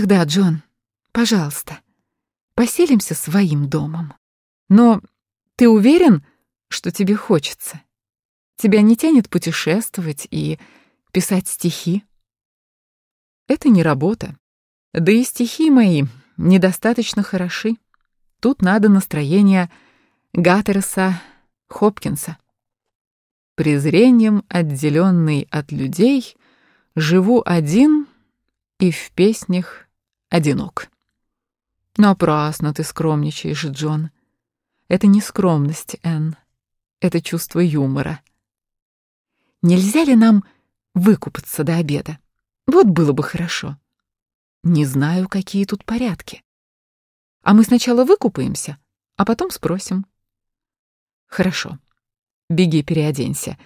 Ах да, Джон, пожалуйста, поселимся своим домом. Но ты уверен, что тебе хочется? Тебя не тянет путешествовать и писать стихи? Это не работа. Да и стихи мои недостаточно хороши. Тут надо настроение Гаттерса Хопкинса. Презрением отделенный от людей, живу один и в песнях одинок. Напрасно ты скромничаешь, Джон. Это не скромность, Энн. Это чувство юмора. Нельзя ли нам выкупаться до обеда? Вот было бы хорошо. Не знаю, какие тут порядки. А мы сначала выкупаемся, а потом спросим. Хорошо. Беги, переоденься.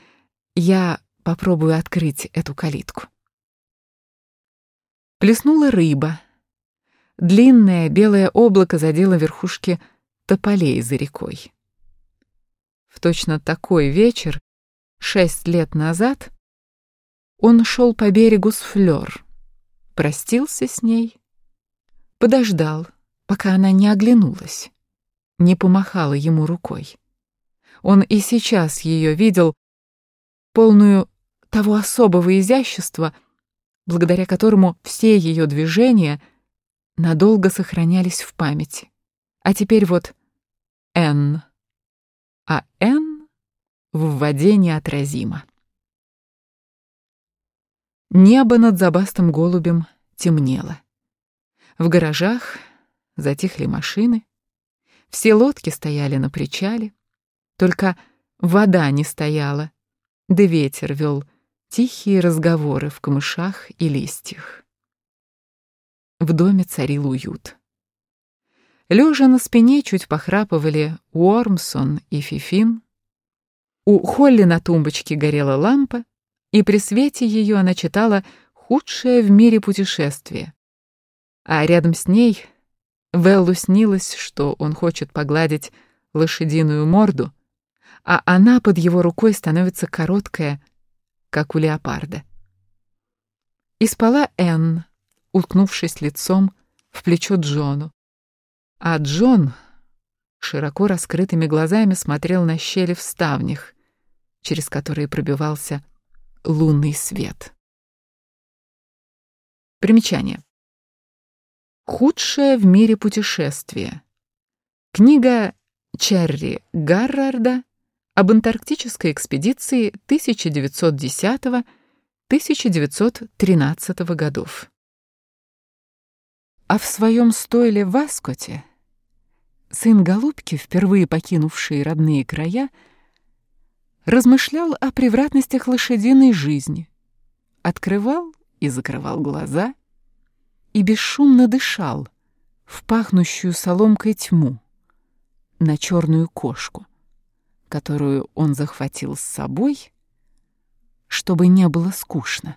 Я попробую открыть эту калитку. Плеснула рыба. Длинное белое облако задело верхушки тополей за рекой. В точно такой вечер, шесть лет назад, он шел по берегу с Флёр, простился с ней, подождал, пока она не оглянулась, не помахала ему рукой. Он и сейчас ее видел, полную того особого изящества, благодаря которому все ее движения надолго сохранялись в памяти. А теперь вот Н. А Н в воде неотразимо. Небо над забастым голубем темнело. В гаражах затихли машины, все лодки стояли на причале, только вода не стояла, да ветер вел тихие разговоры в камышах и листьях. В доме царил уют. Лежа на спине чуть похрапывали Уормсон и Фифин. У Холли на тумбочке горела лампа, и при свете ее она читала «Худшее в мире путешествие». А рядом с ней Веллу снилось, что он хочет погладить лошадиную морду, а она под его рукой становится короткая, как у леопарда. И спала Энн, уткнувшись лицом в плечо Джону. А Джон широко раскрытыми глазами смотрел на щели в ставнях, через которые пробивался лунный свет. Примечание. Худшее в мире путешествие. Книга Черри Гаррарда об антарктической экспедиции 1910-1913 годов. А в своем стойле в Аскоте сын Голубки, впервые покинувший родные края, размышлял о превратностях лошадиной жизни, открывал и закрывал глаза и бесшумно дышал в пахнущую соломкой тьму на черную кошку которую он захватил с собой, чтобы не было скучно.